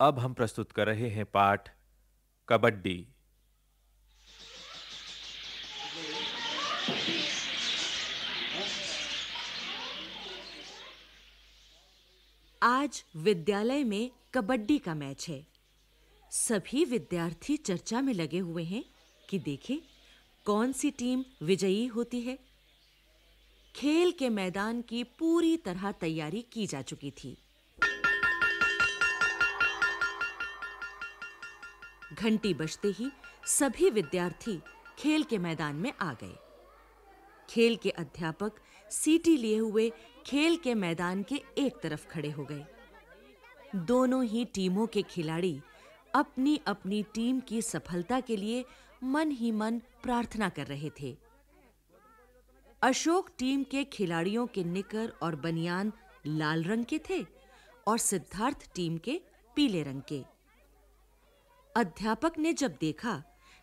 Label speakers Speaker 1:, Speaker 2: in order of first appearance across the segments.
Speaker 1: अब हम प्रस्तुत कर रहे हैं पाठ कबड्डी।
Speaker 2: आज विद्यालय में कबड्डी का मैच है। सभी विद्यार्थी चर्चा में लगे हुए हैं कि देखें, कौन सी टीम विजयी होती है। खेल के मैदान की पूरी तरह तैयारी की जा चुकी थी। घंटी बजते ही सभी विद्यार्थी खेल के मैदान में आ गए। खेल के अध्यापक सीटी लिए हुए खेल के मैदान के एक तरफ़ खड़े हो गए। दोनों ही टीमों के खिलाड़ी अपनी अपनी टीम की सफलता के लिए मन ही मन प्रार्थना कर रहे थे। अशोक टीम के खिलाड़ियों के निकर और बनियान लाल रंग के थे और सिद्धार्थ टीम के पीले रंग के। अध्यापक ने जब देखा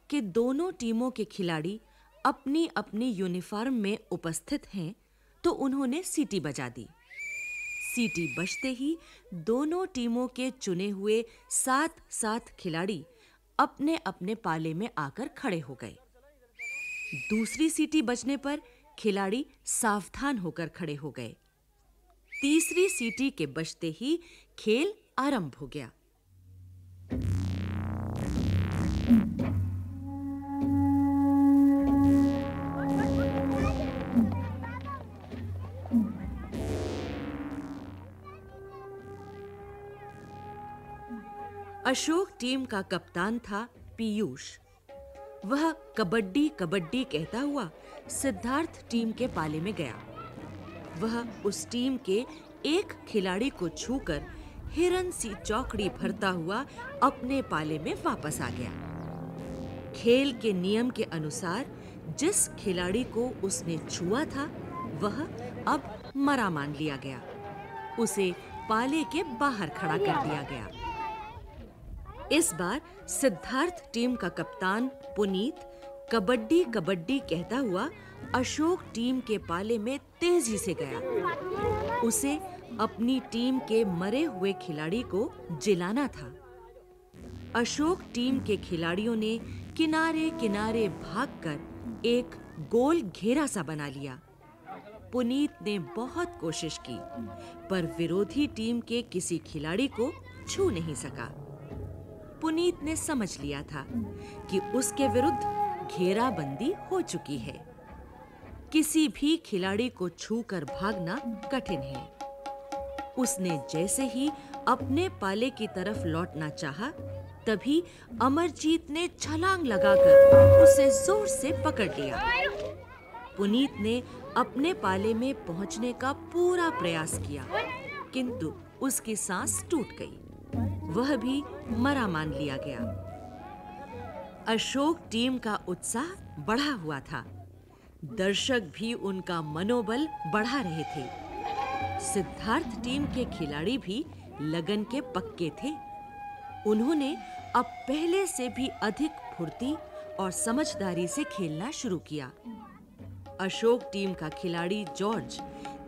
Speaker 2: कि दोनों टीमों के खिलाड़ी अपनी अपनी यूनिफॉर्म में उपस्थित हैं तो उन्होंने सीटी बजा दी। सीटी बजते ही दोनों टीमों के चुने हुए सात सात खिलाड़ी अपने अपने पाले में आकर खड़े हो गए। दूसरी सीटी बजने पर खिलाड़ी सावधान होकर खड़े हो गए। तीसरी सीटी के बजते ही खेल आरंभ हो गया। अशोक टीम का कप्तान था पीयूष। वह कबड्डी कबड्डी कहता हुआ सिद्धार्थ टीम के पाले में गया। वह उस टीम के एक खिलाड़ी को छूकर हिरन सी चौकड़ी भरता हुआ अपने पाले में वापस आ गया। खेल के नियम के अनुसार जिस खिलाड़ी को उसने छुआ था, वह अब मरा मान लिया गया। उसे पाले के बाहर खड़ा कर दिया गया। इस बार सिद्धार्थ टीम का कप्तान पुनीत कबड्डी कबड्डी कहता हुआ अशोक टीम के पाले में तेज़ी से गया। उसे अपनी टीम के मरे हुए खिलाड़ी को जिलाना था। अशोक टीम के खिलाड़ियों ने किनारे किनारे भागकर एक गोल घेरा सा बना लिया। पुनीत ने बहुत कोशिश की, पर विरोधी टीम के किसी खिलाड़ी को छू नहीं सका। पुनीत ने समझ लिया था कि उसके विरुद्ध घेराबंदी हो चुकी है। किसी भी खिलाड़ी को छूकर भागना कठिन है। उसने जैसे ही अपने पाले की तरफ़ लौटना चाहा, तभी अमरजीत ने छलांग लगाकर उसे ज़ोर से पकड़ लिया। पुनीत ने अपने पाले में पहुँचने का पूरा प्रयास किया किंतु उसकी सांस टूट गई। वह भी मरा मान लिया गया। अशोक टीम का उत्साह बढ़ा हुआ था। दर्शक भी उनका मनोबल बढ़ा रहे थे। सिद्धार्थ टीम के खिलाड़ी भी लगन के पक्के थे। उन्होंने अब पहले से भी अधिक फुर्ती और समझदारी से खेलना शुरू किया। अशोक टीम का खिलाड़ी जॉर्ज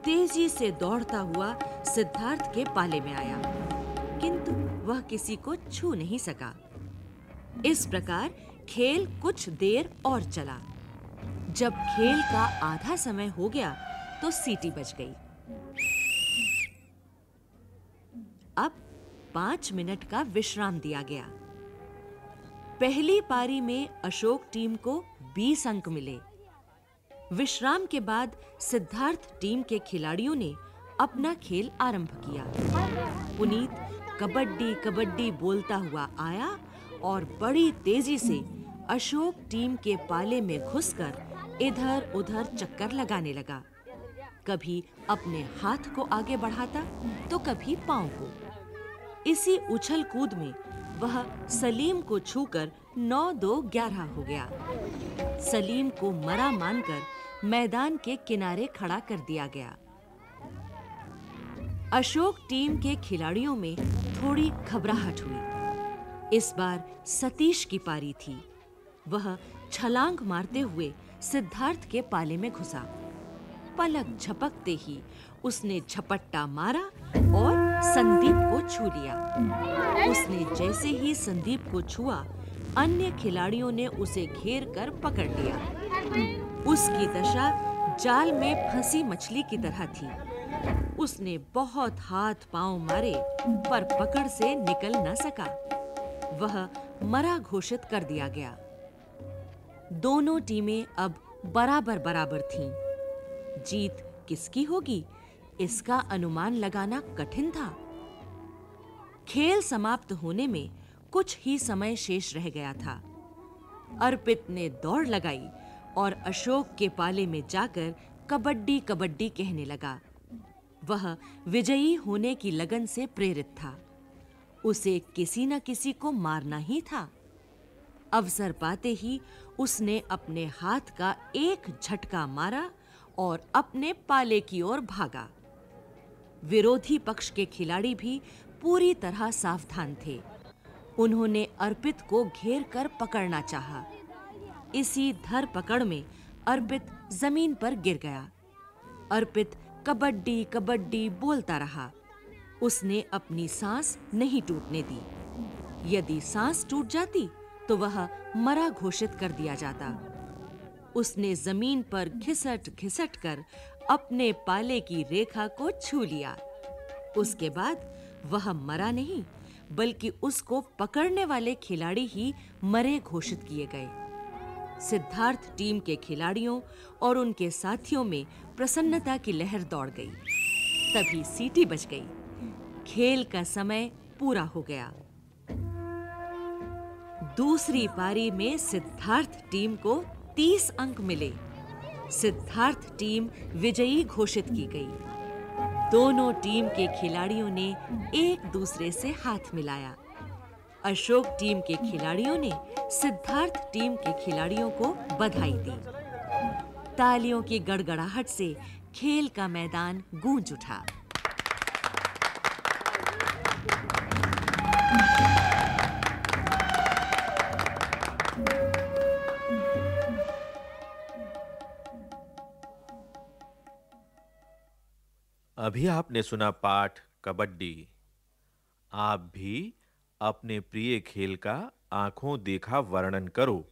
Speaker 2: तेज़ी से दौड़ता हुआ सिद्धार्थ के पाले में आया। वह किसी को छू नहीं सका। इस प्रकार खेल कुछ देर और चला। जब खेल का आधा समय हो गया तो सीटी बज गई। अब पाँच मिनट का विश्राम दिया गया। पहली पारी में अशोक टीम को 20 अंक मिले। विश्राम के बाद सिद्धार्थ टीम के खिलाड़ियों ने अपना खेल आरंभ किया। पुनीत कबड्डी कबड्डी बोलता हुआ आया और बड़ी तेज़ी से अशोक टीम के पाले में घुसकर इधर-उधर चक्कर लगाने लगा। कभी अपने हाथ को आगे बढ़ाता तो कभी पाँव को। इसी उछल कूद में वह सलीम को छूकर नौ दो ग्यारह हो गया। सलीम को मरा मानकर मैदान के किनारे खड़ा कर दिया गया। अशोक टीम के खिलाड़ियों में थोड़ी घबराहट हुई। इस बार सतीश की पारी थी। वह छलांग मारते हुए सिद्धार्थ के पाले में घुसा। पलक झपकते ही उसने झपट्टा मारा और संदीप को छू लिया। उसने जैसे ही संदीप को छुआ, अन्य खिलाड़ियों ने उसे घेर कर पकड़ लिया। उसकी दशा जाल में फंसी मछली की तरह थी। उसने बहुत हाथ पाँव मारे, पर पकड़ से निकल न सका। वह मरा घोषित कर दिया गया। दोनों टीमें अब बराबर बराबर थीं। जीत किसकी होगी, इसका अनुमान लगाना कठिन था। खेल समाप्त होने में कुछ ही समय शेष रह गया था। अर्पित ने दौड़ लगाई और अशोक के पाले में जाकर कबड्डी कबड्डी कहने लगा। वह विजयी होने की लगन से प्रेरित था। उसे किसी न किसी को मारना ही था। अवसर पाते ही उसने अपने हाथ का एक झटका मारा और अपने पाले की ओर भागा। विरोधी पक्ष के खिलाड़ी भी पूरी तरह सावधान थे। उन्होंने अर्पित को घेर कर पकड़ना चाहा। इसी धर पकड़ में अर्पित ज़मीन पर गिर गया। अर्पित कबड्डी कबड्डी बोलता रहा। उसने अपनी सांस नहीं टूटने दी। यदि सांस टूट जाती तो वह मरा घोषित कर दिया जाता। उसने ज़मीन पर घिसट घिसट कर अपने पाले की रेखा को छू लिया। उसके बाद वह मरा नहीं, बल्कि उसको पकड़ने वाले खिलाड़ी ही मरे घोषित किए गए। सिद्धार्थ टीम के खिलाड़ियों और उनके साथियों में प्रसन्नता की लहर दौड़ गई। तभी सीटी बज गई। खेल का समय पूरा हो गया। दूसरी पारी में सिद्धार्थ टीम को 30 अंक मिले। सिद्धार्थ टीम विजयी घोषित की गई। दोनों टीम के खिलाड़ियों ने एक दूसरे से हाथ मिलाया। अशोक टीम के खिलाड़ियों ने सिद्धार्थ टीम के खिलाड़ियों को बधाई दी। तालियों की गड़गड़ाहट से खेल का मैदान गूंज उठा।
Speaker 1: अभी आपने सुना पाठ कबड्डी। आप भी अपने प्रिय खेल का आँखों देखा वर्णन करो।